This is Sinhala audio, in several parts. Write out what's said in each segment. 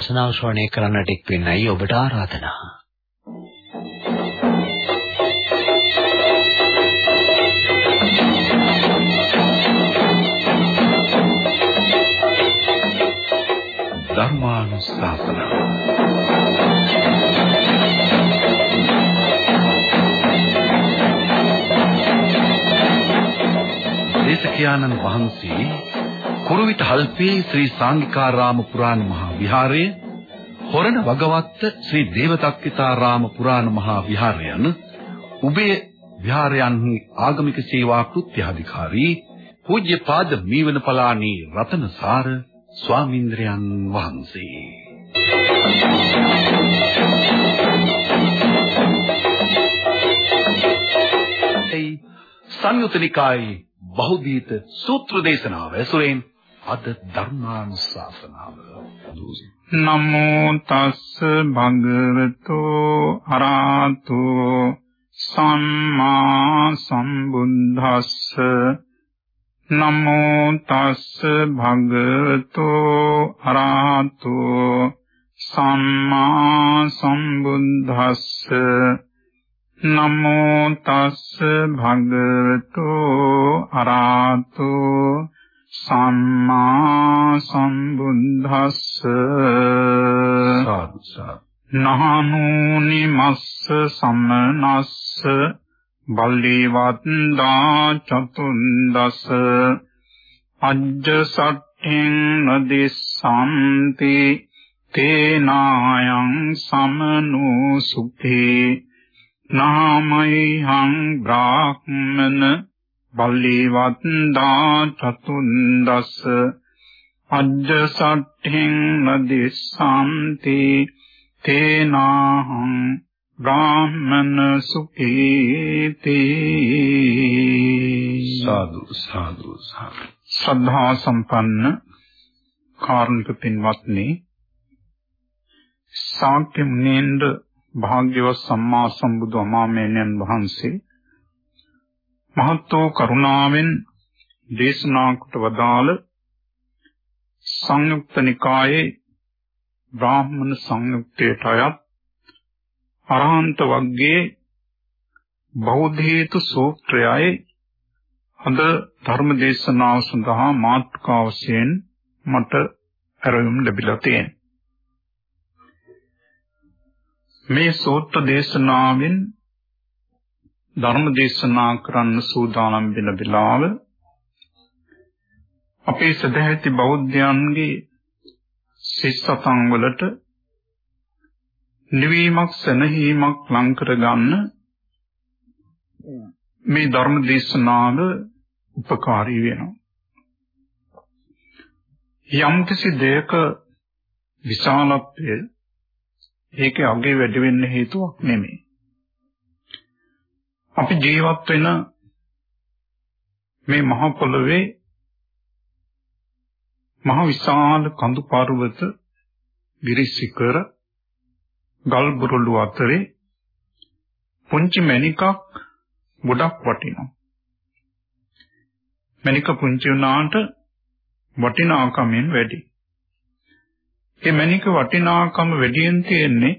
සනාව ශ්‍රවණය කරන්නට එක් වෙන්නයි ඔබට ආරාධනා. ධර්මානුශාසන දේශකයාණන් වහන්සේ කුරුවිට හල්පේ ශ්‍රී සාංගිකාරාම පුරාණ මහා විහාරයේ හොරණ වගවත්ත ශ්‍රී දේවදක්කිතාරාම පුරාණ මහා විහාරය යන උබේ විහාරයන්හි ආගමික සේවා කෘත්‍යාධිකාරී පූජ්‍යපාද මීවන පලානී රතනසාර ස්වාමීන්ද්‍රයන් වහන්සේ. සංයුතනිකායේ බහුදීත සූත්‍ර දේශනාව ඇසුරෙන් අද ධර්මානුශාසනාව නමෝ තස්ස භගවතෝ අරහතෝ සම්මා සම්බුද්දස්ස. නමෝ තස්ස භගවතෝ අරහතෝ සම්මා සම්බුද්දස්ස. නමෝ තස්ස භගවතෝ අරහතෝ සම්මා සම්බුද්දස්ස නහනෝනි මස්ස සම්නස්ස බල්ලීවත්දා චතුන්දස අජ්ජ සට්ඨෙන් නදිස්සන්ති තේනායං සමනෝ සුඛේ. නාමයිහං බ්‍රාහ්මන බල්ලීවත්දා චතුන්දස අජ්ජ සට්ඨෙන් නදිස්සන්ති තේනාහං බ්‍රාහ්මන සුඛීති සාදු සාදු සාදු. ශ්‍රද්ධා සම්පන්න කාරුණික පින්වත්නි ශාක්‍ය මුනේන්ද්‍ර භාග්‍යවත් සම්මා සම්බුදු අමාමේනයන් වහන්සේ මහත්ෝ කරුණාවෙන් දේශනා කොට වදාළ සංයුක්ත නිකායේ බ්‍රාහ්මණ සංයුක්තයට අයත් අරහන්ත වර්ගයේ බෞද්ධ හේතු සූත්‍රයයි අද ධර්ම දේශනාව සඳහා මාතෘකාව වශයෙන් මට ඇරයුම් ලැබිලා තියෙනවා. මේ සූත්‍ර දේශනාවෙන් ධර්ම දේශනා කරන්න සූදානම් වෙන වෙලාව අපේ සදැහැති බෞද්ධයන්ගේ සිස්සතන් වලට නිවීමක් සැනහීමක් ලං කරගන්න මේ ධර්ම දේශනාව උපකාරී වෙනවා. යම්කිසි දෙයක විශාලත්වය ඒකේ අගේ වැඩි වෙන්න හේතුවක් නෙමෙයි. අපි ජීවත් වෙන මේ මහ පොළොවේ මහ විශාල කඳු පර්වත විරිසිකර ගල් බුරුළු අතරේ පුංචි මණිකක් ගොඩක් වටිනවා. මණික පුංචි වුණාට වටිනාකමෙන් වැඩි. ඒ මණික වටිනාකම වැඩියෙන් තියෙන්නේ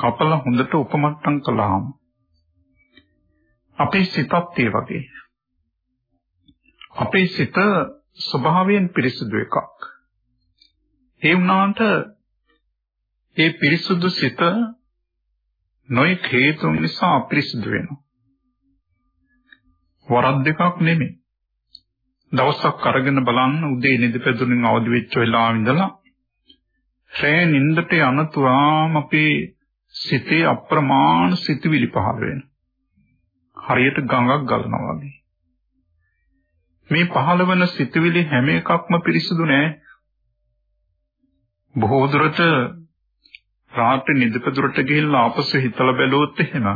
කපල හොඳට උපමට්ටම් කළාම. අපේ සිතත් ඒ වගේ. අපේ සිත ස්වභාවයෙන් පිරිසුදු එකක්. ඒ වුණාට ඒ පිරිසුදු සිත නොයෙක් හේතු නිසා අපිරිසුදු වෙනවා. වරක් දෙකක් නෙමෙයි. දවසක් අරගෙන බලන්න උදේ නිදිපැදුරින් අවදි වෙච්ච වෙලාව ඉඳලා රෑ නිින්දට යනතුවාම අපේ සිතේ අප්‍රමාණ සිතුවිලි පහළ වෙනවා. හරියට ගඟක් ගලනවා වගේ. මේ පහළ වෙන සිතුවිලි හැම එකක්ම පිරිසුදු නෑ. බොහෝ දුරට රාත්‍රී නිදපදුරට ගිහිල්ලා ආපසු හිතලා බැලුවොත් එහෙම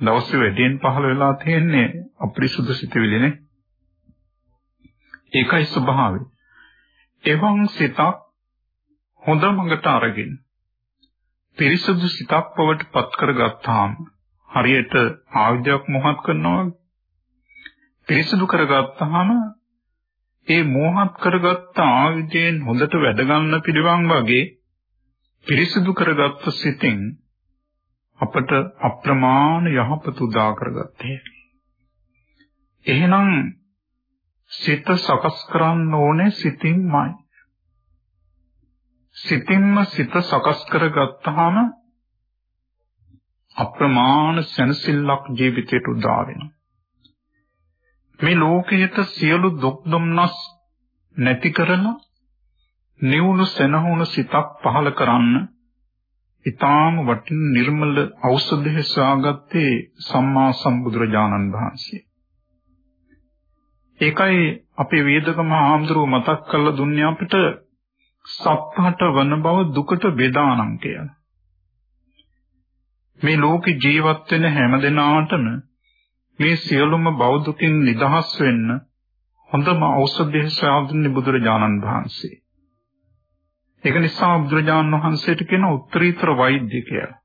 දවසේ වැඩියෙන් පහළ වෙලා තියෙන්නේ අපිරිසුදු සිතුවිලිනේ. ඒකයි ස්වභාවය. එවන් සිතක් හොඳ මඟට අරගෙන පිරිසුදු සිතක් බවට පත් කරගත්තාම හරියට ආයුධයක් මොහත් කරනවා පිරිසුදු කරගත්තාම ඒ මෝහත් කරගත්ත ආයුධයෙන් හොඳට වැඩ ගන්න පිළිවන් වගේ පිරිසිදු කරගත්ත සිතින් අපට අප්‍රමාණ යහපත උදා කරගත්තේ. එහෙනම් සිත සකස් කරන්න ඕනේ සිතින්මයි. සිතින්ම සිත සකස් කරගත්තාම අප්‍රමාණ සැනසෙල්ලක් ජීවිතයට උදා වෙනවා. මේ ලෝකයට සියලු දුක් දුම්නස් නැති කරන නිවුණු සෙනහුණු සිතක් පහල කරන්න ඊටාම වටින නිර්මල ඖෂධය සාගත්තේ සම්මා සම්බුදුරජාණන් වහන්සේ. ඒකයි අපේ වේදකම ආම්දරුව මතක් කරලා දුන්නේ අපිට සත්හට වන බව දුකට වේදානම් කියලා. මේ ලෝකේ ජීවත් වෙන හැම දිනාටම මේ සියලුම බෞද්ධකින් නිදහස් වෙන්න හොඳම ඖෂධය සාදුන්නේ බුදුරජාණන් වහන්සේ. ඒක නිසා බුදුරජාණන් වහන්සේට කියන උත්තරීතර වෛද්‍ය කියලා.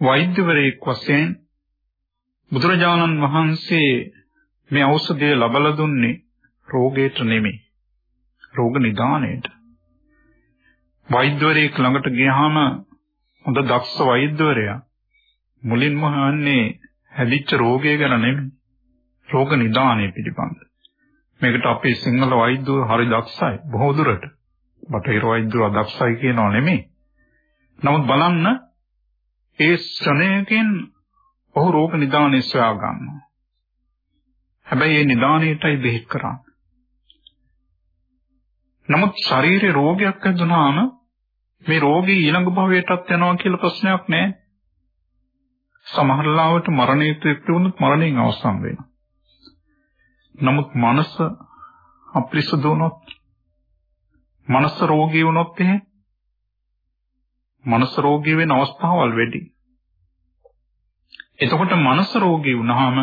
වෛද්‍යවරයෙක් වශයෙන් බුදුරජාණන් වහන්සේ මේ ඖෂධය ලබලා දුන්නේ රෝගයට නෙමෙයි. රෝග නිදානයට. වෛද්‍යවරයෙක් ළඟට ගියාම හොඳ දක්ෂ වෛද්‍යවරයා මුලින්ම අහන්නේ හැදිච්ච රෝගය ගැන නෙමෙයි. රෝග නිදානය පිළිබඳ. මේකට අපේ සිංහල වෛද්‍යවරු හරි දක්ෂයි බොහෝ දුරට. බටහිර වෛද්‍යවරු දක්ෂයි කියනවා නෙමෙයි. නමුත් බලන්න ඒ ශ්‍රණයකින් ඔහු රෝග නිදානය සොයා ගන්නවා. හැබැයි ඒ නිදානයටයි බෙහෙත් කරන්නේ. නමුත් ශරීරේ රෝගයක් ඇතිවුනහම මේ රෝගී ඊළඟ භවයටත් යනවා කියලා ප්‍රශ්නයක් නැහැ. සමහර ලාවට මරණයට එක්වුනොත් මරණයෙන් අවසන් වෙනවා. නමුත් මනස අප්‍රිසුදු වුණොත් මනස රෝගී වුණොත් එහෙම මනස රෝගී වෙන අවස්ථාවල් වැඩි. එතකොට මනස රෝගී වුණාම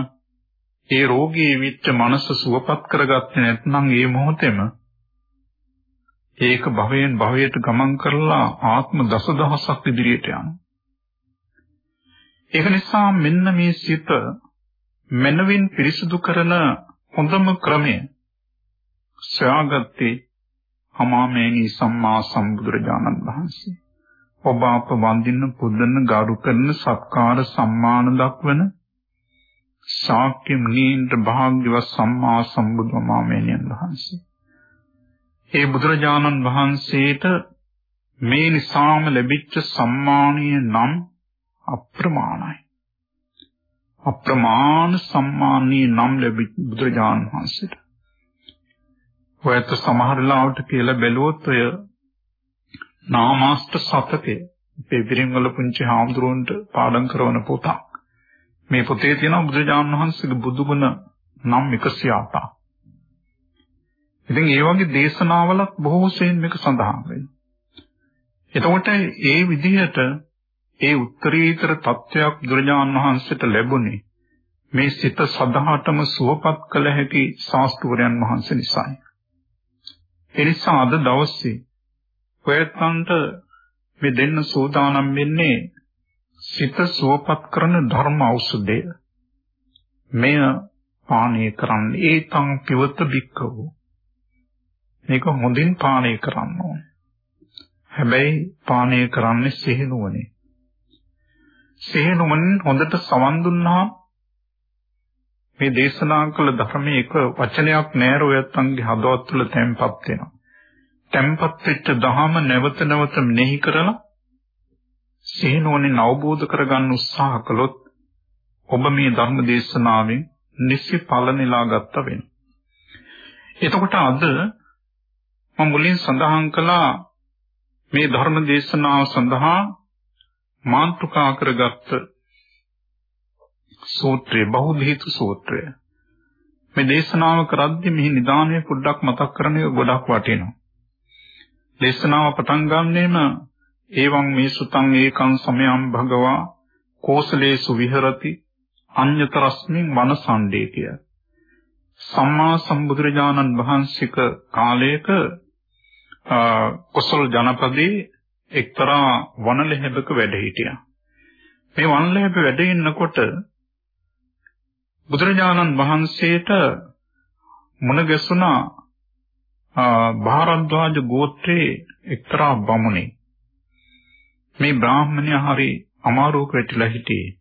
ඒ රෝගී වෙච්ච මනස සුවපත් කරගත්තේ නැත්නම් ඒ මොහොතේම ඒක භවයෙන් භවයට ගමන් කරලා ආත්ම දසදහසක් ඉදිරියට යනවා. ඒක නිසා මෙන්න මේ සිත මනවින් පිරිසුදු කරන හොඳම ක්‍රමය සොයාගත්තේ අමාමේනි සම්මා සම්බුදුරජාණන් වහන්සේ. ඔබ අප වන්දින පුදන ගරු කරන සත්කාර සම්මාන දක්වන ශාක්‍ය මුනීන්ද්‍ර භාග්‍යවත් සම්මා සම්බුදු මාමේනියන් වහන්සේ. ඒ බුදුරජාණන් වහන්සේට මේ නිසාම ලැබිච්ච සම්මානීය නම් අප්‍රමාණයි. අප්‍රමාණ සම්මානීය නම් ලැබි බුදුරජාණන් වහන්සේට. ඔයත් සමහර ලාවට කියලා බැලුවොත් ඔය නාමාස්ත සතකේ මේ පිරින්වල පුංචි හාමුදුරුවන්ට පාඩම් කරන පොතක්. මේ පොතේ තියෙන බුදුරජාණන් වහන්සේගේ බුදුගුණ නම් 108ක්. ඉතින් ඒ වගේ දේශනාවලත් බොහෝ සෙයින් මේක සඳහන් වෙනවා. එතකොට ඒ විදිහට ඒ උත්තරීතර තත්වයක් දුර්ජාන් වහන්සේට ලැබුණේ මේ සිත සදාටම සුවපත් කළ හැකි ශාස්ත්‍රවරයන් වහන්සේ නිසායි. ඒ නිසා අද දවසේ ඔයයන්ට මේ දෙන්න සූදානම් වෙන්නේ සිත සුවපත් කරන ධර්ම ඖෂධය. මෙය පානය කරන්න ඒතං පිවත බික්කව. මේක හොඳින් පානය කරන්න ඕනේ. හැබැයි පානය කරන්නේ සිහිනුවනේ. සිහිනුවන හොඳට සවන් දුන්නා මේ දේශනා කළ ධර්මයේ එක වචනයක් නෑරෝ යත්තන්ගේ හදවත් තුළ තැම්පත් වෙනවා. තැම්පත් වෙච්ච දහම නැවත නැවත මෙනෙහි කරලා සිහිනුවණින් අවබෝධ කරගන්න උත්සාහ කළොත් ඔබ මේ ධර්ම දේශනාවෙන් නිසි ඵල නෙලා ගත්ත වෙනවා. එතකොට අද මම මුලින් සඳහන් කළා මේ ධර්ම දේශනාව සඳහා මාතෘකා කරගත්ත සූත්‍රය බහුධීතු සූත්‍රය. මේ දේශනාව කරද්දී මෙහි නිදානය පොඩ්ඩක් මතක් කරන එක ගොඩක් වටිනවා. දේශනාව පටන් ගන්නෙම එවං මේ සුතං ඒකං සමයං භගවා කෝසලේසු විහෙරති අඤ්‍යතරස්මින් වනසණ්ඩේ කිය. සම්මා සම්බුදුරජාණන් වහන්සේක කාලයක කොසල් ජනපදයේ එක්තරා වනලෙහෙබක වැඩ හිටියා. මේ වනලෙහෙබ වැඩ ඉන්නකොට බුදුරජාණන් වහන්සේට මුණ ගැසුණා භාරද්වාජ ගෝත්‍රයේ එක්තරා බමුණෙක්. මේ බ්‍රාහ්මණයා හරි අමාරුවක වැටිලා හිටියේ.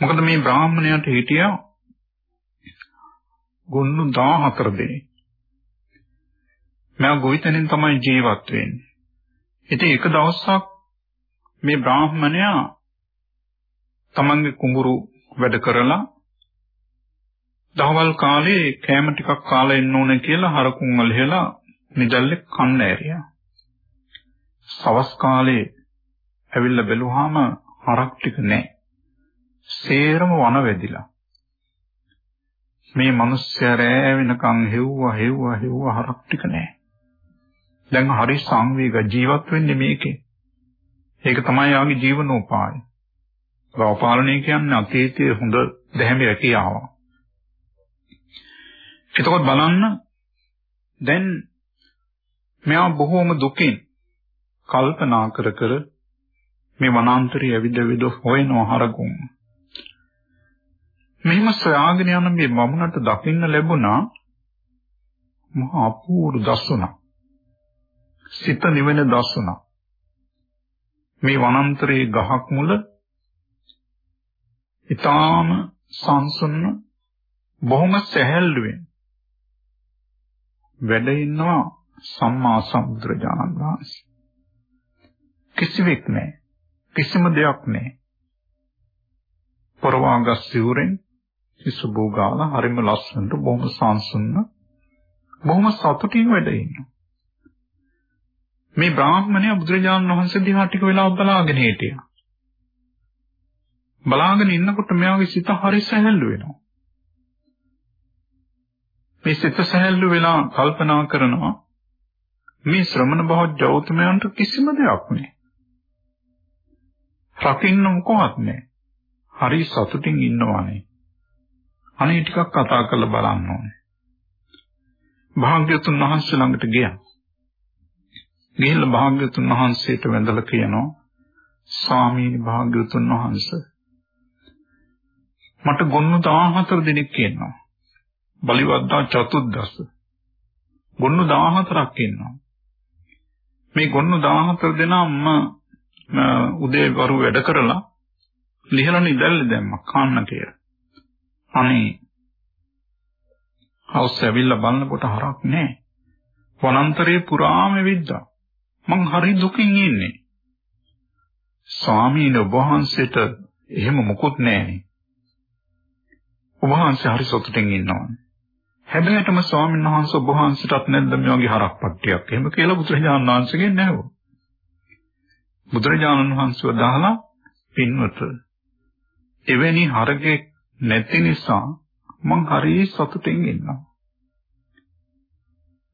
මොකද මේ බ්‍රාහ්මණයාට හිටියා ගොන්නු 14 දෙනෙක්. මම ගොවිතැනින් තමයි ජීවත් වෙන්නේ. ඉතින් එක දවසක් මේ බ්‍රාහ්මණයා තමන්ගේ කුඹුරු වැඩ කරලා දහවල් කාලේ කෑම ටිකක් කාලා එන්න ඕනේ කියලා හරකුන් වල හෙලා නිදල්ලේ කන්න ඇරියා. සවස් කාලේ ඇවිල්ලා බැලුවාම හරක් ටික නැහැ. සේරම වන වෙදිලා. මේ මිනිස්සයා රෑ වෙනකන් හෙව්වා හෙව්වා හෙව්වා හරක් ටික නැහැ. දැන් හරි සංවේග ජීවත් වෙන්නේ මේකේ. ඒක තමයි යාගේ ජීවනෝපාය. ගෝපාලනය කියන්නේ අතීතයේ හොඳ දැහැමි රැකියාවක්. එතකොට බලන්න දැන් මෙයා බොහෝම දුකින් කල්පනා කර කර මේ වනාන්තරයේ ඇවිද ඇවිද හොයනවා හරගුම්. මෙහිම සොයාගෙන යන මේ වමුණට දකින්න ලැබුණා මහා අපූර්ව දසුණක්. සිත නිවෙන දසුණක්. මේ වනාන්තරයේ ගහක් මුල ඊටාම සංසුන්න බොහොම සැහැල්ලුවෙන් වැඩ ඉන්නවා සම්මා සම්බුදුරජාණන් වහන්සේ. කිසිවෙක් නැහැ. කිසිම දෙයක් නැහැ. පරවාගස් සිවුරෙන් ඉසුබෝ ගාලා හරිම ලස්සනට බොහොම සංසුන්න බොහොම සතුටින් වැඩ ඉන්නවා. මේ බ්‍රාහ්මණයා බුදුරජාණන් වහන්සේ දිහා ටික වෙලාවක් බලාගෙන හිටියා. බලාගෙන ඉන්නකොට මෙයාගේ සිත හරි සැහැල්ලු වෙනවා. මේ සිත සැහැල්ලු වෙලා කල්පනා කරනවා මේ ශ්‍රමණ බෞද්ධ ගෞතමයන්ට කිසිම දෙයක් නැහැ. රකින්න මොකවත් නැහැ. හරි සතුටින් ඉන්නවානේ. අනේ ටිකක් කතා කරලා බලන්න ඕනේ. භාග්‍යතුන් වහන්සේ ළඟට ගියා. ගිහිල්ලා භාග්‍යතුන් වහන්සේට වැඳලා කියනවා ස්වාමීනි භාග්‍යතුන් වහන්සේ මට ගොන්නු 14 දිනක් කියනවා. බලිවද්දා චතුද්දස. ගොන්නු 14ක් ඉන්නවා. මේ ගොන්නු 14 දෙනාම උදේ වරු වැඩ කරලා ලිහලා නිදැල්ල දැම්මා කන්න කියලා. අනේ හවුස් ඇවිල්ලා බලනකොට හරක් නැහැ. වනාන්තරයේ පුරාම විද්දා. මං හරි දුකින් ඉන්නේ. ස්වාමීන් වහන්සේට එහෙම මොකුත් නැහැ. ඔබ වහන්සේ හරි සතුටින් ඉන්නවා. හැබැයිටම ස්වාමීන් වහන්සේ ඔබ වහන්සේටත් නැද්ද මේ වගේ හරක් පට්ටියක්? එහෙම කියලා බුදුරජාණන් වහන්සේගෙන් නැහුවා. බුදුරජාණන් වහන්සේව දහලා පින්වත එවැනි හරකෙක් නැති නිසා මං හරිය සතුටින් ඉන්නවා.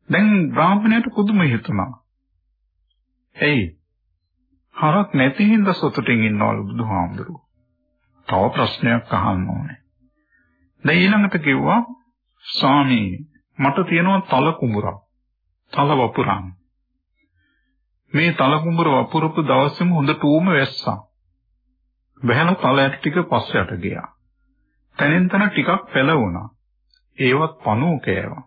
දැන් බ්‍රාහ්මණයට පුදුම හිතුණා. එයි හරක් නැති හින්දා සතුටින් ඉන්නවලු බුදුහාමුදුරුවෝ. තව ප්‍රශ්නයක් අහන්න ඕනේ. දැන් ඊළඟට කිව්වා ස්වාමී මට තියෙනවා තල කුඹුරක්. තල වපුරන්. මේ තල කුඹුර වපුරපු දවසේම හොඳට ඌම වැස්සා. වැහෙන තල ඇට ටික පස්සට ගියා. තනින් තන ටිකක් පෙළවුණා. ඒවත් පණුව කෑවා.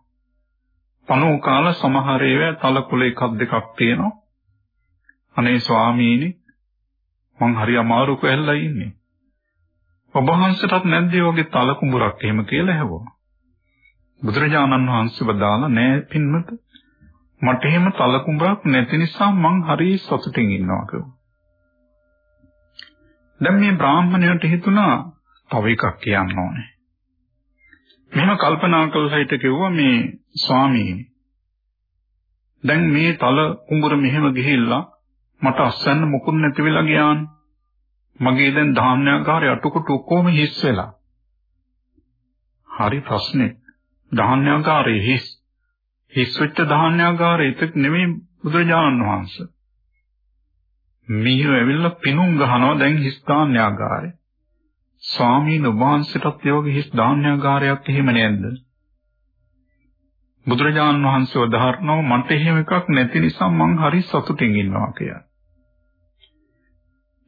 පණුව කාලා සමහර ඒවා තල කුල එකක් දෙකක් තියෙනවා. අනේ ස්වාමීනි මං හරි අමාරුක ඇල්ලලා ඉන්නේ. ඔබ වහන්සේටත් නැද්ද වගේ තල කුඹුරක් එහෙම කියලා ඇහුවා. බුදුරජාණන් වහන්සේ වදාලා නෑ පින්මත මට එහෙම තල කුඹරක් නැති නිසා මං හරි සතුටින් ඉන්නවා කිව්වා. දැන් මේ බ්‍රාහ්මණයට හිතුණා තව එකක් කියන්න ඕනේ. මෙහෙම කල්පනා කළා හිට කිව්වා මේ ස්වාමීනි දැන් මේ තල කුඹුර මෙහෙම ගිහිල්ලා මට අස්සන්න මුකුත් නැති වෙලා ගියානේ. මගේ දැන් ධාන්‍යාකාරය අටුකුටු ඔක්කොම හිස් වෙලා. හරි ප්‍රශ්නේ. ධාන්‍යාකාරයේ හිස් හිස් වෙච්ච ධාන්‍යාකාරය ඒක නෙමෙයි බුදුරජාණන් වහන්සේ. මිහිව ඇවිල්ලා පිනුම් ගහනවා දැන් හිස් ධාන්‍යාකාරය. ස්වාමීන් වහන්සේටත් ඒ වගේ හිස් ධාන්‍යාකාරයක් එහෙම නැද්ද? බුදුරජාණන් වහන්සේ උදාහරණව මට එහෙම එකක් නැති නිසා මං හරි සතුටින් ඉන්නවා කියලා.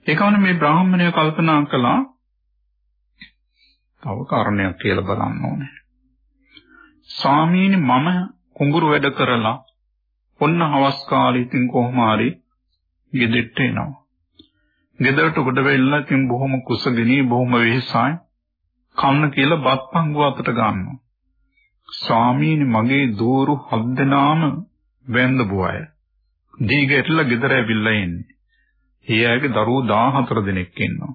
ඒකවන මේ බ්‍රාහ්මණය කල්පනා කළා තව කාරණයක් කියලා බලන්න ඕනේ. ස්වාමීනි මම කුඹුරු වැඩ කරලා ඔන්න හවස් කාලේ ඉතින් කොහොම හරි ගෙදරට එනවා. ගෙදරට උඩ වෙලා ඉතින් බොහොම කුසගිනී බොහොම වෙහසයි. කන්න කියලා බත් පංගුව අතට ගන්නවා. ස්වාමීනි මගේ දෝරු හත් දෙනාම වැඳ බොය. දීගෙట్లా ගෙදර ඇවිල්ලා ඉන්නේ. ඒ අයගේ දරුවෝ 14 දෙනෙක් ඉන්නවා.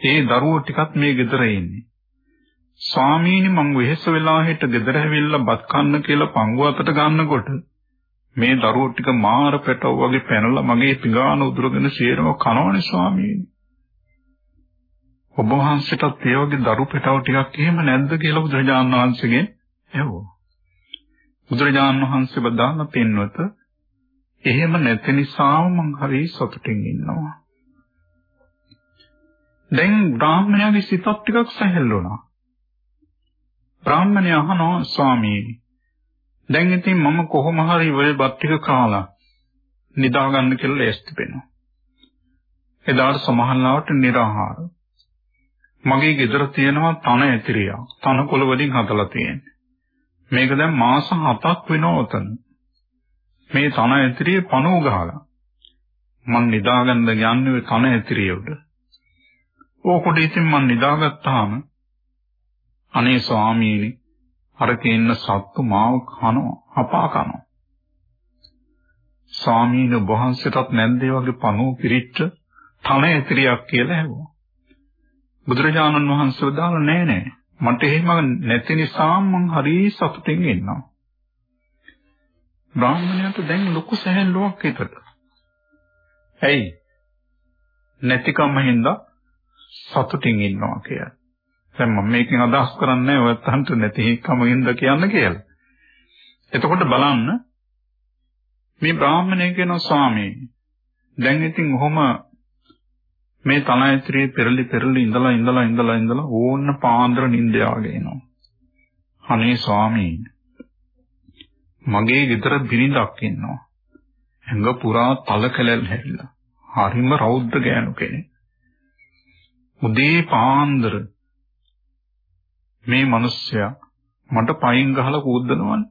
ඒ දරුවෝ ටිකත් මේ ගෙදර ඉන්නේ. ස්වාමීනි මං වෙහෙස වෙලා හිට ගෙදර ඇවිල්ලා බත් කන්න කියලා පංගුව අතට ගන්නකොට මේ දරුවෝ ටික මාර පැටව වගේ පැනලා මගේ පිඟාන උදුරගෙන සියරම කනවනේ ස්වාමීනි. ඔබ වහන්සේටත් ඒ වගේ දරු පැටව ටිකක් එහෙම නැද්ද කියලා බුදුරජාණන් වහන්සේගෙන් ඇහුවා. බුදුරජාණන් වහන්සේ බදාන පින්වත එහෙම නැති නිසාම මං හරි සතුටින් ඉන්නවා. දැන් බ්‍රාහ්මණයාගේ සිතත් ටිකක් සැහැල්ලු වුණා. බ්‍රාහ්මණයා අහනවා ස්වාමීනි දැන් ඉතින් මම කොහොම හරි ඔය බත් ටික කාලා නිදා ගන්න කියලා ලෑස්ති වෙනවා. එදාට සමහරවිට निराහාර. මගේ ගෙදර තියෙනවා තන ඇතිරියා. තනකොළ වලින් හදලා තියෙන්නේ. මේක දැන් මාස 7ක් වෙනවා උතන. මේ තන ඇතිරිය පණුව ගහලා. මං නිදාගන්න යන්නේ තන ඇතිරිය උඩ. ඕකොට ඉතින් මං නිදාගත්තාම අනේ ස්වාමීනි අරකේ ඉන්න සත්තු මාව කනවා හපා කනවා. ස්වාමීන් වහන්සේටත් නැන්දේ වගේ පණුව පිරිච්ච තන ඇතිරියක් කියලා හැවුවා. බුදුරජාණන් වහන්සේ වදාළ නෑ නෑ මට එහෙම නැති නිසා මං හරි සතුටින් ඉන්නවා. බ්‍රාහ්මණයාට දැන් ලොකු සැහැල්ලුවක් හිතට. ඇයි? නැතිකම හින්දා සතුටින් ඉන්නවා කියලා. දැන් මම මේකෙන් අදහස් කරන්නේ ඔයත් අහන්ට නැතිකම හින්දා කියන්න කියලා. එතකොට බලන්න මේ බ්‍රාහ්මණය කියන ස්වාමී දැන් ඉතින් ඔහොම මේ තනයිත්‍රයේ පෙරලි පෙරලි ඉඳලා ඉඳලා ඉඳලා ඉඳලා ඕන්න පාන්දර නිින්ද යාගෙනවා. අනේ ස්වාමීන් මගේ ගෙදර බිරිඳක් ඉන්නවා. ඇඟ පුරා තල කැලල් හැරිලා. හරිම රෞද්‍ර ගෑනු කෙනෙක්. උදේ පාන්දර මේ මිනිස්සයා මට පයින් ගහලා කූද්දනවනේ.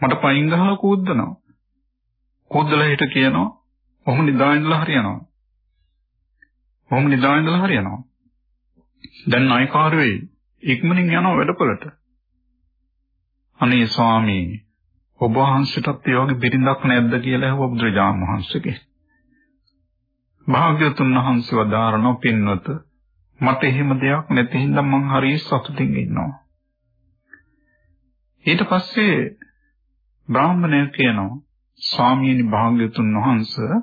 මට පයින් ගහලා කූද්දනවා. කූද්දලා හිට කියනවා ඔහොම නිදා ඉඳලා හරියනවා. ඔහොම නිදා ඉඳලා හරියනවා. දැන් නායකාරුවේ ඉක්මනින් යනවා වැඩපොළට. අනේ ස්වාමී ඔබ වහන්සේටත් ඒ වගේ බිරිඳක් නැද්ද කියලා ඇහුවා බුදුරජාණන් වහන්සේගෙන්. භාග්‍යතුන් වහන්සේ වදාරන පින්වත මට එහෙම දෙයක් නැති හින්දා මං හරිය සතුටින් ඉන්නවා. ඊට පස්සේ බ්‍රාහ්මණය කියනවා ස්වාමීනි භාග්‍යතුන් වහන්සේ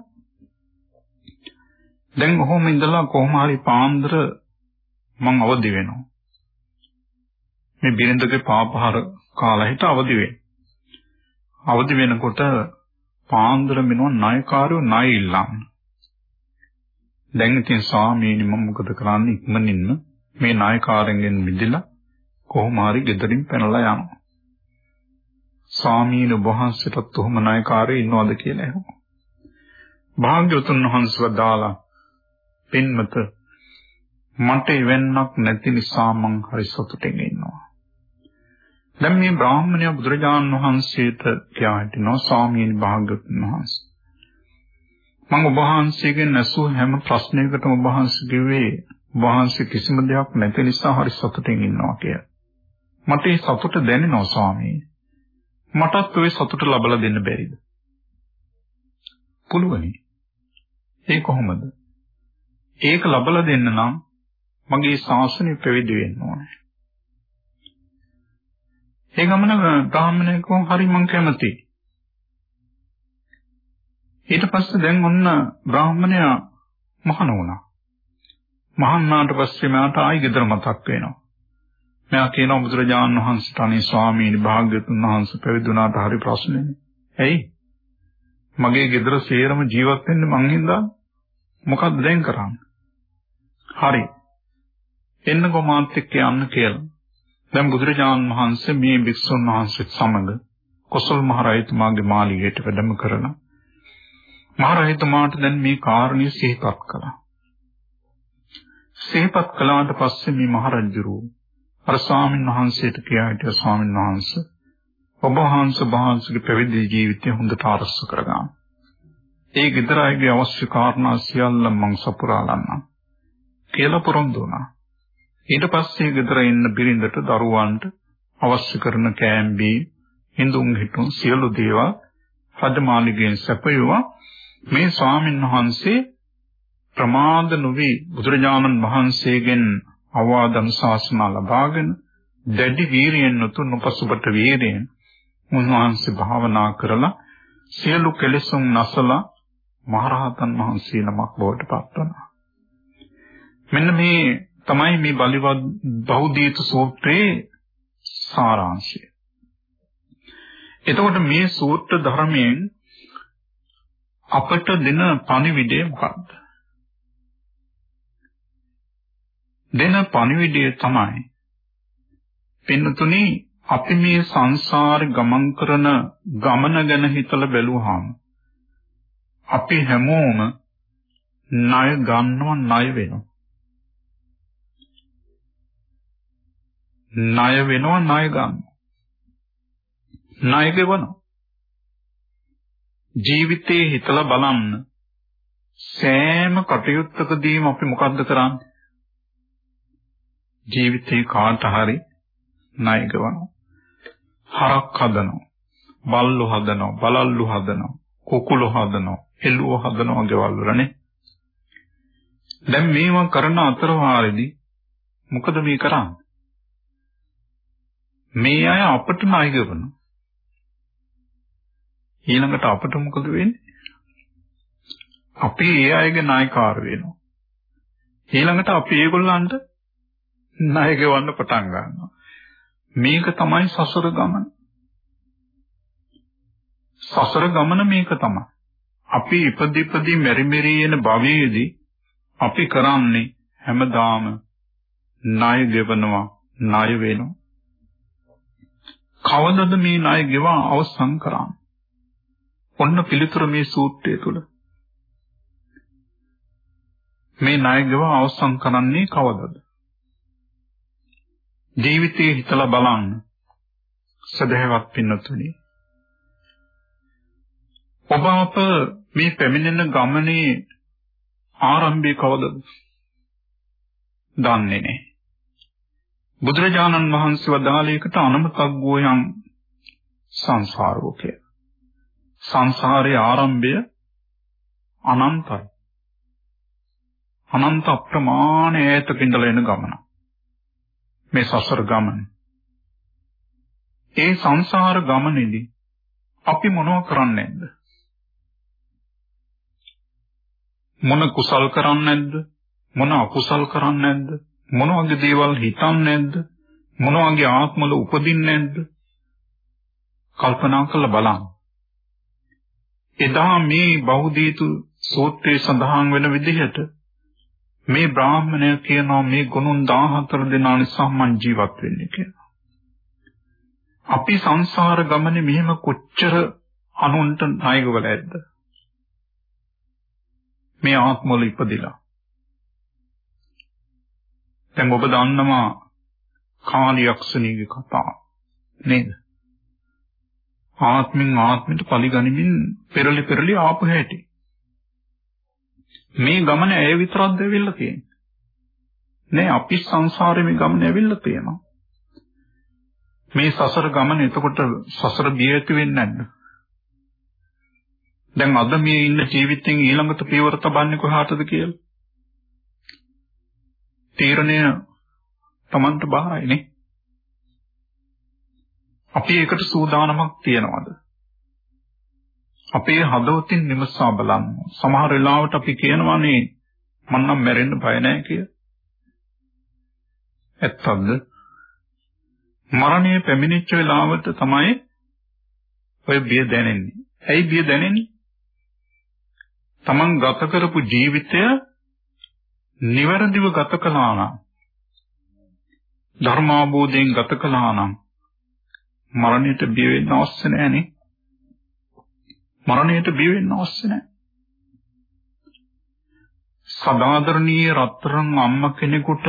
දැන් ඔහොම ඉඳලා කොහොම හරි පාන්දර මං අවදි වෙනවා. මේ බිරිඳගේ පාපහර කාලා හිට අවදි වෙයි. අවදි වෙනකොට පාන්දර මිනුව ණයකාරයෝ ණය ඉල්ලන්න. දැන් ඉතින් ස්වාමීනි මම මොකද කරන්නේ ඉක්මනින්ම මේ ණයකාරයෙන් මිදලා කොහොම හරි ගෙදරින් පැනලා යනවා. ස්වාමීන් වහන්සේටත් උහම ණයකාරයෝ ඉන්නවද කියලා ඇහුවා. භාග්‍යවතුන් වහන්සේව දාලා පින්මත මට ඉවෙන්නක් නැති නිසා මං හරි සතුටින් ඉන්නවා. දැන් මේ බ්‍රාහ්මණයා බුදුරජාණන් වහන්සේට කියා හිටිනවා ස්වාමීන් වහන්සේ. මම ඔබ වහන්සේගෙන් ඇසූ හැම ප්‍රශ්නයකටම ඔබ වහන්සේ කිව්වේ ඔබ වහන්සේ කිසිම දෙයක් නැති නිසා හරි සතුටින් ඉන්නවා කියලා. මට ඒ සතුට දැනෙනවා ස්වාමීන්. මටත් ওই සතුට ලබලා දෙන්න බැරිද? පුළුවනි. ඒ කොහොමද? ඒක ලබලා දෙන්න නම් මගේ ශාසනය පැවිදි වෙන්න ඕනේ. ඒ ගමන බ්‍රාහ්මණයෙකෝ හරි මං කැමතියි. ඊට පස්සේ දැන් ඔන්න බ්‍රාහ්මණයා මහාන වුණා. මහානාට පස්සේ මට ආයි ගෙදර මතක් වෙනවා. මෙයා කියනවා බුදුරජාණන් වහන්සේට අනේ ස්වාමීනි භාග්‍යතුන් වහන්සේ පැවිදුණාට හරි ප්‍රශ්නේ. ඇයි? මගේ ගෙදර සේරම ජීවත් වෙන්නේ මං හින්දා මොකක්ද දැන් කරන්නේ? හරි. එන්නකො මාත් එක්ක යන්න කියලා. දැන් බුදුරජාණන් වහන්සේ මේ භික්ෂුන් වහන්සේත් සමග කොසල් මහ රජතුමාගේ මාලිගයට වැඩම කරලා මහ රජතුමාට දැන් මේ කාරණිය සිහිපත් කළා. සිහිපත් කළාට පස්සේ මේ මහ රජුරු අර ස්වාමීන් වහන්සේට කියා හිටිය ස්වාමීන් වහන්සේ ඔබ වහන්සේ වහන්සේගේ පැවිදි ජීවිතය හොඳට අරස කරගන්න. ඒ ගෙදරයිගේ අවශ්‍ය කාරණා සියල්ල මම සපුරා ගන්නම් කියලා පොරොන්දු වුණා. ඊට පස්සේ ගෙදර ඉන්න බිරිඳට දරුවන්ට අවශ්‍ය කරන කෑම් බී හිඳුන් හිටුන් සියලු දේවල් රජමාලිගෙන් සැපයුවා. මේ ස්වාමීන් වහන්සේ ප්‍රමාද නොවි බුදුරජාණන් වහන්සේගෙන් අවවාද අනුශාසනා ලබාගෙන දැඩි වීරියෙන් උතුම් නොපසුබට වීරියෙන් උන්වහන්සේ භාවනා කරලා සියලු කෙලෙසුන් නැසලා මහරහතන් වහන්සේ නමක් බවට පත් වුණා. මෙන්න මේ තමයි මේ බලිවද් බෞද්ධීත සූත්‍රයේ සාරාංශය. එතකොට මේ සූත්‍ර ධර්මයෙන් අපට දෙන පණිවිඩය මොකක්ද? දෙන පණිවිඩය තමයි පින්නතුනි අපි මේ සංසාරේ ගමන් කරන ගමන ගැන හිතලා බැලුවාම අපි හැමෝම ණය ගන්නව ණය වෙනවා. ණය වෙනවා ණය ගන්නවා. ණය ගෙවනවා. ජීවිතේ හිතලා බලන්න සෑම කටයුත්තකදීම අපි මොකද්ද කරන්නේ? ජීවිතේ කාට හරි ණය ගෙවනවා. හරක් හදනවා. බල්ලු හදනවා. බලල්ලු හදනවා. කුකුළු හදනවා. එළුව හදනවා ගෙවල් වලනේ. දැන් මේවා කරන අතරවාරෙදි මොකද මේ කරන්නේ? මේ අය අපට ණය ගෙවනවා. ඊළඟට අපට මොකද වෙන්නේ? අපි ඒ අයගේ නායකාර වෙනවා. ඊළඟට අපි ඒගොල්ලන්ට ණය ගෙවන්න පටන් ගන්නවා. මේක තමයි සසර ගමන. සසර ගමන මේක තමයි. අපි ඉපදිපදි මෙරි මෙරි යන භවයේදී අපි කරන්නේ හැමදාම ණය ගෙවනවා ණය වෙනවා. කවදද මේ ණය ගෙවා අවසන් කරන්නේ? ඔන්න පිළිතුර මේ සූත්‍රය තුල. මේ ණය ගෙවා අවසන් කරන්නේ කවදද? ජීවිතයේ හිතලා බලන්න. සදහවත් පින්නතුනි. ඔබ අප මේ පැමිණෙන ගමනේ ආරම්භය කවදද? දන්නේ නැහැ. බුදුරජාණන් වහන්සේ වදාළේකට අනමතග්ගෝයන් සංසාරෝකය. සංසාරයේ ආරම්භය අනන්තයි. අනන්ත අප්‍රමාණ ඈතක ඉඳලා එන ගමන. මේ සසර ගමන. ඒ සංසාර ගමනේදී අපි මොනව කරන්නේ නැද්ද? මොන කුසල් කරන්නේ නැද්ද? මොන අකුසල් කරන්නේ නැද්ද? මොන වගේ දේවල් හිතන්නේ නැද්ද? මොන වගේ ආත්මවල උපදින්නේ නැද්ද? කල්පනා කරලා බලන්න. එදා මේ බෞද්ධීතු සූත්‍රයේ සඳහන් වෙන විදිහට මේ බ්‍රාහ්මණය කියනවා මේ ගුණුන් 14 දෙනා නිසා මං ජීවත් වෙන්නේ කියලා. අපි සංසාර ගමනේ මෙහෙම කොච්චර අනුන්ට ණයගවල ඇද්ද? මේ ආත්මවල ඉපදිලා. දැන් ඔබ දන්නවා කාලියක්ෂණීගේ කතාව නේද? ආත්මෙන් ආත්මයට පරිගනිමින් පෙරලි පෙරලි ආපු හැටි. මේ ගමන ඇය විතරක්ද ඇවිල්ලා තියෙන්නේ. නෑ අපි සංසාරේ මේ ගමන ඇවිල්ලා තියෙනවා. මේ සසර ගමන එතකොට සසර බිය ඇති වෙන්නේ නැද්ද? දැන් අද මේ ඉන්න ජීවිතෙන් ඊළඟට පියවර තබන්නේ කොහාටද කියලා? තීරණය Tamanට බාරයිනේ. අපි ඒකට සූදානමක් තියනවාද? අපේ හදවතින් විමසා බලන්න. සමහර වෙලාවට අපි කියනවානේ මම නම් මැරෙන්න බය නැහැ කියලා. ඇත්තද? මරණය පැමිණිච්ච වෙලාවට තමයි ඔය බිය දැනෙන්නේ. ඇයි බිය දැනෙන්නේ? Taman ගත කරපු ජීවිතය නිවැරදිව ගත කළා නම් ධර්මාභෝධයෙන් ගත කළා නම් මරණයට බිය වෙන්න අවශ්‍ය නැහනේ. මරණයට බිය වෙන්න අවශ්‍ය නැහැ. සදාදරණීය රත්තරන් අම්ම කෙනෙකුට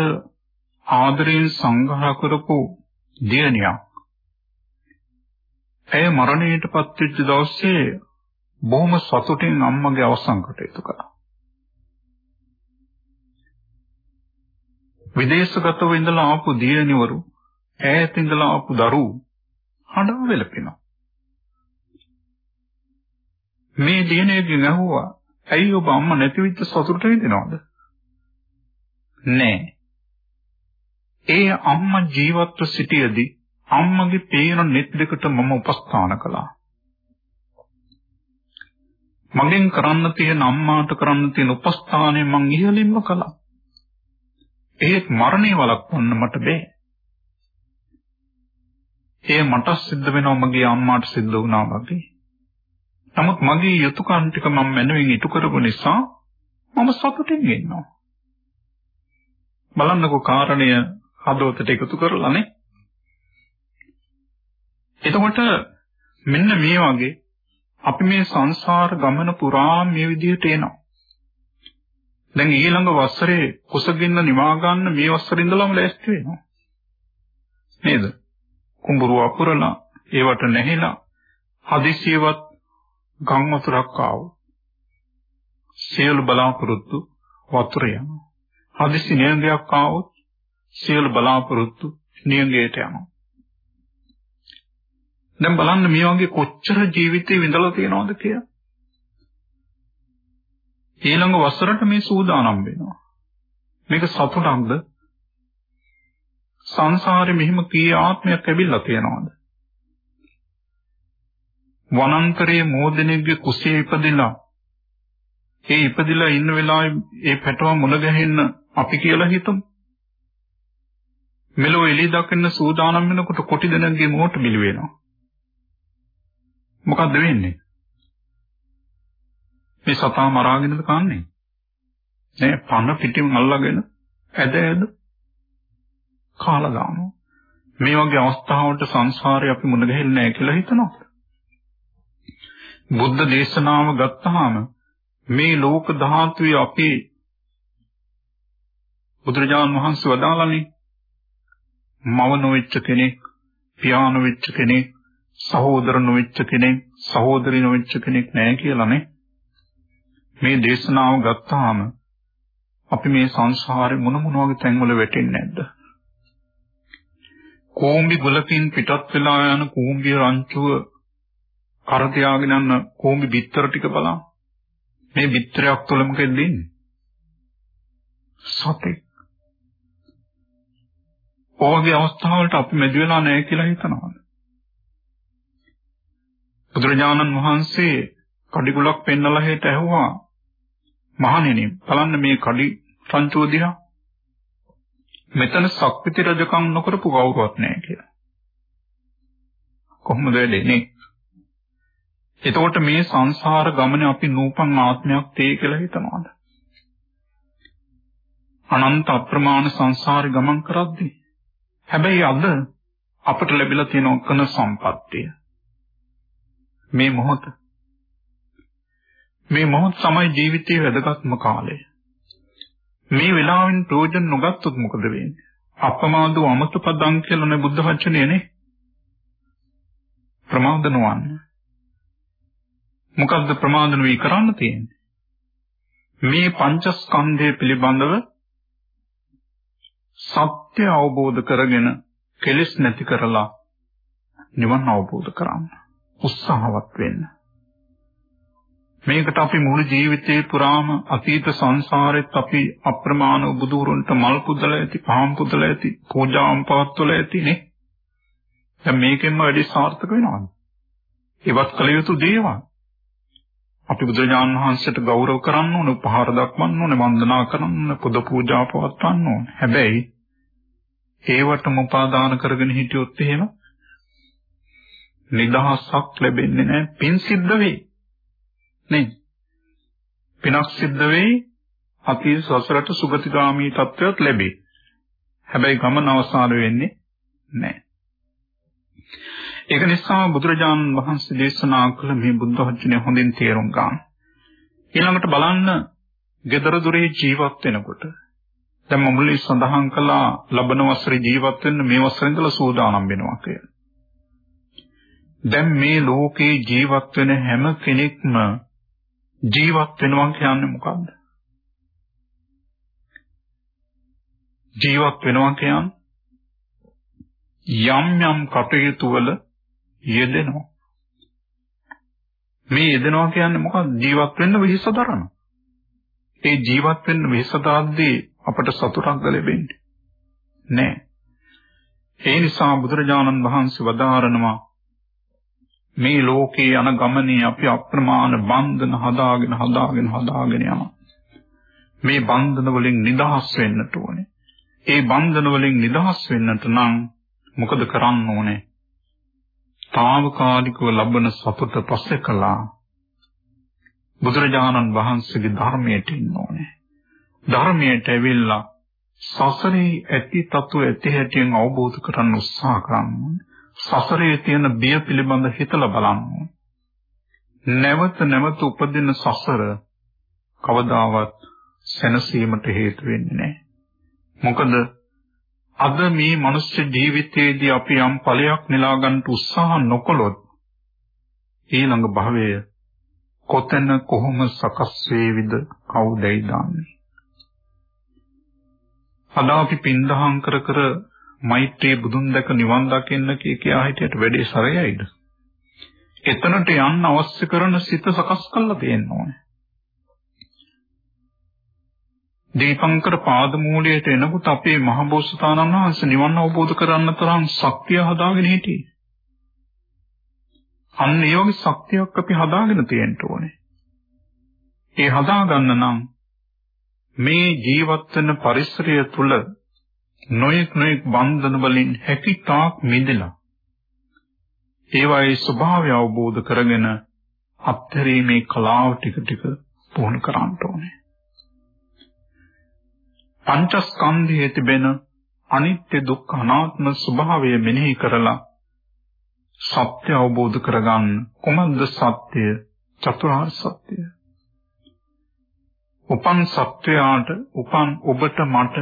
ආදරයෙන් සංග්‍රහ කරපු දියණියක්. ඇය මරණයටපත් වෙච්ච දවසේ බොහොම සතුටින් අම්මගේ අවසන් කටයුතු කළා. විදේශගතව ඉඳලා ආපු දියණිවරු ඈත ඉඳලා ආපු දරුවෝ හඬා වෙලපෙනවා. මේ දියණියගෙන් අහුවා ඇයි ඔබ අම්මා නැති වෙච්ච සතුට විඳිනවද? නෑ. ඒ අම්මා ජීවත්ව සිටියේදී අම්මගේ පේන net දෙකට මම උපස්ථාන කළා. මගෙන් කරන්න තියෙන අම්මාට කරන්න තියෙන උපස්ථානය මං ඉහළින්ම කළා. ඒත් මරණය වළක්වන්න මට බෑ. ඒ මට සිද්ධ වෙනවා මගේ අම්මාට සිද්ධ වුණා වගේ. නමුත් මගේ යුතුයකම් ටික මම මැනවින් ඉටු කරපු නිසා මම සතුටින් ඉන්නවා. බලන්නකෝ කාරණය හදවතට එකතු කරලානේ. එතකොට මෙන්න මේ වගේ අපි මේ සංසාර ගමන පුරා මේ විදිහට එනවා. දැන් ඊළඟ වසරේ කුසගින්න නිවා ගන්න මේ වසරේ ඉඳලම ලෑස්ති වෙනවා. නේද? කුඹුරු අකුරලා ඒවට නැහිලා හදිසියවත් ගම් වතුරක් ආවොත් සියලු බලාපොරොත්තු වතුර යනවා. හදිසි නියඟයක් ආවොත් සියලු බලාපොරොත්තු නියඟයට යනවා. දැන් බලන්න මේ වගේ කොච්චර ජීවිතේ විඳලා තියෙනවද කියලා. ඊළඟ වසරට මේ සූදානම් වෙනවා. මේක සතුටක්ද? සංසාරේ මෙහිම කී ආත්මයක් ඇවිල්ලා තියෙනවද? වනාන්තරයේ මෝදෙනෙක්ගේ කුසේ ඉපදිලා ඒ ඉපදිලා ඉන්න වෙලාවේ ඒ පැටව මුණ ගැහෙන්න අපි කියලා හිතමු. මෙලෝ එළිය දකින්න සූදානම් වෙනකොට කොටි දෙනෙක්ගේ මොහොත බිලි වෙනවා. මොකද්ද වෙන්නේ? මේ සතා මරාගෙනද කන්නේ? නෑ පන පිටින් අල්ලගෙන ඇද ඇද කාලා දානවා. මේ වගේ අවස්ථාවකට සංසාරේ අපි මුණ ගැහෙන්නේ නැහැ කියලා හිතනවා. බුද්ධ දේශනාව ගත්තාම මේ ලෝක ධාතුවේ අපේ බුදුරජාණන් වහන්සේ වදාළනේ මව නොවෙච්ච කෙනෙක් පියා නොවෙච්ච කෙනෙක් සහෝදර නොවෙච්ච කෙනෙක් සහෝදරි නොවෙච්ච කෙනෙක් නැහැ කියලානේ මේ දේශනාව ගත්තාම අපි මේ සංසාරේ මොන මොන වගේ තැන්වල වැටෙන්නේ නැද්ද කෝම්බි ගලකින් පිටත් වෙලා යන කෝම්බිය රංචුව කර තියාගෙන යන කෝම්බි බිත්තර ටික බලන්න. මේ බිත්තරයක් තුල මොකෙද දෙන්නේ? සතෙක්. ඔයගේ අවස්ථාවලට අපි මැදි වෙලා නැහැ කියලා හිතනවා. බුදුරජාණන් වහන්සේ කඩිගුලක් පෙන්නලා හේට ඇහුවා මහණෙනි බලන්න මේ කඩි රංචුව දිහා මෙතන සක්විති රජකම් නොකරපු කවුරුවත් නැහැ කියලා. කොහොමද වෙන්නේ? එතකොට මේ සංසාර ගමනේ අපි නූපන් ආත්මයක් තේ කියලා හිතනවාද? අනන්ත අප්‍රමාණ සංසාරේ ගමන් කරද්දී හැබැයි අද අපට ලැබිලා තියෙන ඔක්කන සම්පත්තිය මේ මොහොත මේ මොහොත තමයි ජීවිතයේ වැදගත්ම කාලය. මේ වෙලාවෙන් ප්‍රයෝජන නොගත්තොත් මොකද වෙන්නේ? අපමාදව අමත පදං කියලානේ බුද්ධ වචනයනේ. ප්‍රමාද නොවන්න. මොකද්ද ප්‍රමාද නොවි කරන්න තියෙන්නේ? මේ පංචස්කන්ධය පිළිබඳව සත්‍ය අවබෝධ කරගෙන කෙලෙස් නැති කරලා නිවන් අවබෝධ කරගන්න උත්සාහවත් වෙන්න. මේකට අපි මුළු ජීවිතේ පුරාම අතීත සංසාරෙත් අපි අප්‍රමාණ බුදුරුන්ට මල් පුදලා ඇති, පහන් පුදලා ඇති, පූජාම් පවත්වලා ඇති නේ. දැන් මේකෙන්ම වැඩි සාර්ථක වෙනවද? ඒවත් කළ යුතු දේවල්. අපි බුදුරජාණන් වහන්සේට ගෞරව කරන්න ඕනේ, උපහාර දක්වන්න ඕනේ, වන්දනා කරන්න ඕනේ, පුද පූජා පවත්වන්න ඕනේ. හැබැයි ඒවටම උපාදාන කරගෙන හිටියොත් එහෙම නිදහසක් ලැබෙන්නේ නැහැ. පින් සිද්ධ වෙයි. නේ? පිනක් සිද්ධ වෙයි අතීත සසරට සුගතිගාමී තත්වයක් ලැබේ. හැබැයි ගමන අවසාන වෙන්නේ නැහැ. ඒක නිසා බුදුරජාණන් වහන්සේ දේශනා කළ මේ බුද්ධ වචනේ හොඳින් තේරුම් ගන්න. ඊළඟට බලන්න gedara dure ජීවත් වෙනකොට. දැන් මම මුලින් සඳහන් කළා ලබන වසරේ ජීවත් වෙන්න මේ වසරේ ඉඳලා සූදානම් වෙනවා කියලා. දැන් මේ ලෝකේ ජීවත් වෙන හැම කෙනෙක්ම ජීවත් වෙනවා කියන්නේ මොකක්ද? ජීවත් වෙනවා කියන්නේ යම් යම් කටයුතු වල යෙදෙනවා. මේ යෙදෙනවා කියන්නේ මොකක්ද? ජීවත් වෙන්න වෙහෙස දරනවා. ඒ ජීවත් වෙන්න වෙහෙස දාද්දී අපට සතුටක් ලැබෙන්නේ නෑ. ඒ නිසා බුදුරජාණන් වහන්සේ වදාරනවා මේ ලෝකේ යන ගමනේ අපි අප්‍රමාණ බන්ධන හදාගෙන හදාගෙන හදාගෙන යනවා. මේ බන්ධන වලින් නිදහස් වෙන්නට ඕනේ. ඒ බන්ධන වලින් නිදහස් වෙන්නට නම් මොකද කරන්න ඕනේ? తాවකාලිකව ලබන සතුට පස්සේ කළා. බුදුරජාණන් වහන්සේගේ ධර්මයට ඉන්න ඕනේ. ධර්මයට ඇවිල්ලා සසරේ ඇති තතු ඇති හැටියෙන් අවබෝධ කරගන්න උත්සාහ කරන්න. සසරේ තියෙන බිය පිළිබඳ හිතලා බලන්න. නැවත නැවත උපදින සසර කවදාවත් සැනසීමට හේතු වෙන්නේ නැහැ. මොකද අද මේ මනුෂ්‍ය ජීවිතයේදී අපි යම් ඵලයක් නෙලා ගන්න උත්සාහ නොකළොත් ඊළඟ භවය කොතැන කොහොම සකස් වේවිද කවුදයි දන්නේ අද අපි පින්දහම් කර කර මෛත්‍රී බුදුන් දැක නිවන් දකින්න කිය කියා හිටියට වැඩේ සරයයිද එතනට යන්න අවශ්‍ය කරන සිත සකස් කරලා තියෙන්න ඕනේ දීපංකර පාදමූලයට එනකොට අපේ මහබෝසතාණන් වහන්සේ නිවන් අවබෝධ කරන්න තරම් ශක්තිය හදාගෙන හිටියේ. අන්න ඒ වගේ ශක්තියක් අපි හදාගෙන තියෙන්න ඕනේ. ඒ හදාගන්න නම් මේ ජීවත් වෙන පරිසරය තුල නොයෙක් නොයෙක් බන්ධන වලින් හැකිතාක් මිදලා ඒවායේ ස්වභාවය අවබෝධ කරගෙන අත්හැරීමේ කලාව ටික ටික පුහුණු කරන්න ඕනේ. පංචස්කන්ධයේ තිබෙන අනිත්‍ය දුක්ඛ අනාත්ම ස්වභාවය මෙනෙහි කරලා සත්‍ය අවබෝධ කරගන්න කොමන්ද සත්‍ය චතුරාර්ය සත්‍ය උපන් සත්වයාට උපන් ඔබට මට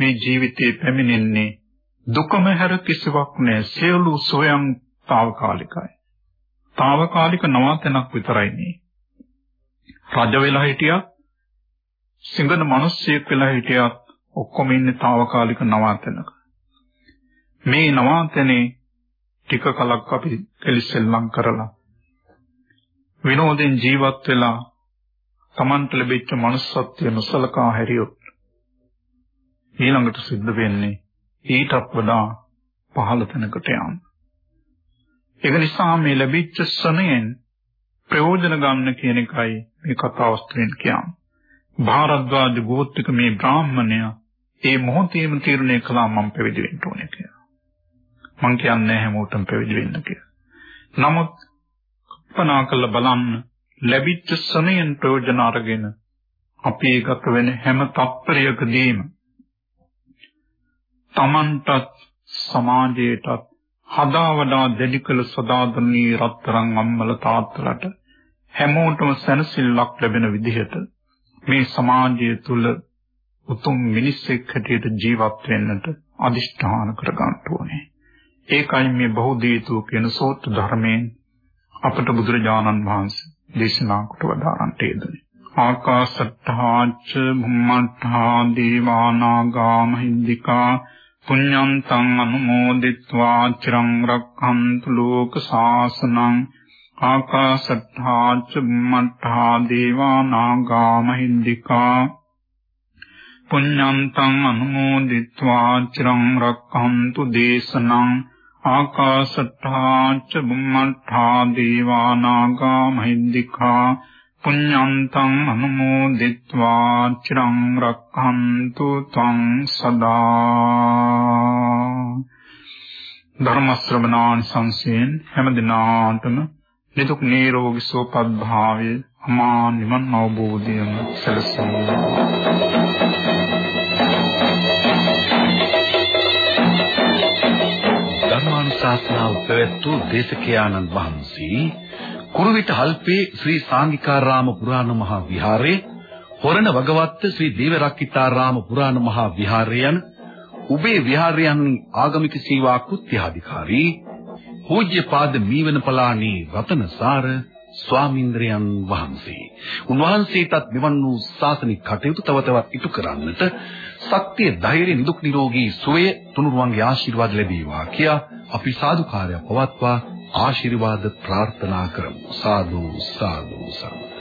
මේ ජීවිතේ පැමිණෙන්නේ දුකම හැර කිසිවක් නැහැ. සියලු සොයන් తాවකාලිකයි. తాවකාලික නවාතනක් විතරයි මේ. රජ වෙලා හිටියා සිංගන මිනිස්සෙක් වෙලා හිටියා ඔක්කොම ඉන්නේ తాවකාලික නවාතනක. මේ නවාතනේ ටික කලක් අපි කෙලිසෙල්ලම් කරලා විනෝදෙන් ජීවත් වෙලා තමන්ට ලැබිච්ච manussත්වය නොසලකා හැරියොත් ඊළඟට සිද්ධ වෙන්නේ ඊටත් වඩා පහළ තැනකට යන්න. ඒක නිසා මේ ලැබිච්ච ශ්‍රණයෙන් ප්‍රයෝජන ගන්න කියන එකයි මේ කතාවස්තුවෙන් කියන්නේ. භාරද්වාජ ගෝත්‍රික මේ බ්‍රාහ්මණයා ඒ මොහොතේම තීරණය කළා මම පැවිදි වෙන්න ඕනේ කියලා. මං කියන්නේ හැමෝටම පැවිදි වෙන්න කියලා. නමුත් කල්පනා කරලා බලන්න ලැබිච්ච සමයෙන් ප්‍රයෝජන අරගෙන අපි ගත වෙන හැම තත්පරයකදීම තමන්ටත් සමාජයටත් හදා වඩා දෙඩි කළ සදාදරණී රත්තරන් අම්මල තාත්තලට හැමෝටම සැනසෙල්ලක් ලැබෙන විදිහට මේ සමාජය තුල උතුම් මිනිසෙක් හැටියට ජීවත් වෙන්නට අදිෂ්ඨාන කර ගන්න ඕනේ. ඒකයි මේ බෞද්ධීතු කියන සෝත් ධර්මයෙන් අපට බුදුරජාණන් වහන්සේ දේශනා කොට වදාරන්ට යෙදුනේ. ආකාශට්ඨාච භුම්මට්ඨා දේවානාගා මහින්దికා පුඤ්ඤන්තං අනුමෝදිत्वा චිරං රක්ඛන්තු ලෝක සාසනං ආකාශත්තා ච මත්තා දේවා නාග මහින්దికා පුඤ්ඤන්තං අනුමෝදිत्वा චිරං රක්ඛන්තු දේශනං ආකාශත්තා ච මත්තා දේවා නාග මහින්దికා පුඤ්ඤන්තං අනුමෝදිත්වා චිරං රක්ඛන්තු ත්වං සදා ධර්ම ශ්‍රවණාන් සංසයෙන් හැම දිනාටම නිදුක් නිරෝගී සුවපත් භාවය අමා නිවන් අවබෝධයම සැලසෙමු ධර්මානුශාසනාව පැවැත්වූ දේශකයාණන් වහන්සේ කුරුවිට හල්පේ ශ්‍රී සාංගිකාරාම පුරාණ මහා විහාරයේ හොරණ වගවත්ත ශ්‍රී දේවරක්කිතාරාම පුරාණ මහා විහාරය යන උබේ විහාරයන් ආගමික සේවා කෘත්‍යාධිකාරී පූජ්‍යපාද මීවන පලානි රතනසාර ස්වාමීන්ද්‍රයන් වහන්සේ. උන්වහන්සේටත් මෙවන් වූ ශාසනික කටයුතු තව තවත් ඉටු කරන්නට ශක්තිය, ධෛර්ය, නිදුක් නිරෝගී සුවය තුනුරුවන්ගේ ආශිර්වාද ලැබේවා කියා අපි සාදුකාරය පවත්වා ආශිර්වාද ප්‍රාර්ථනා කරමු. සාදු සාදු සාදු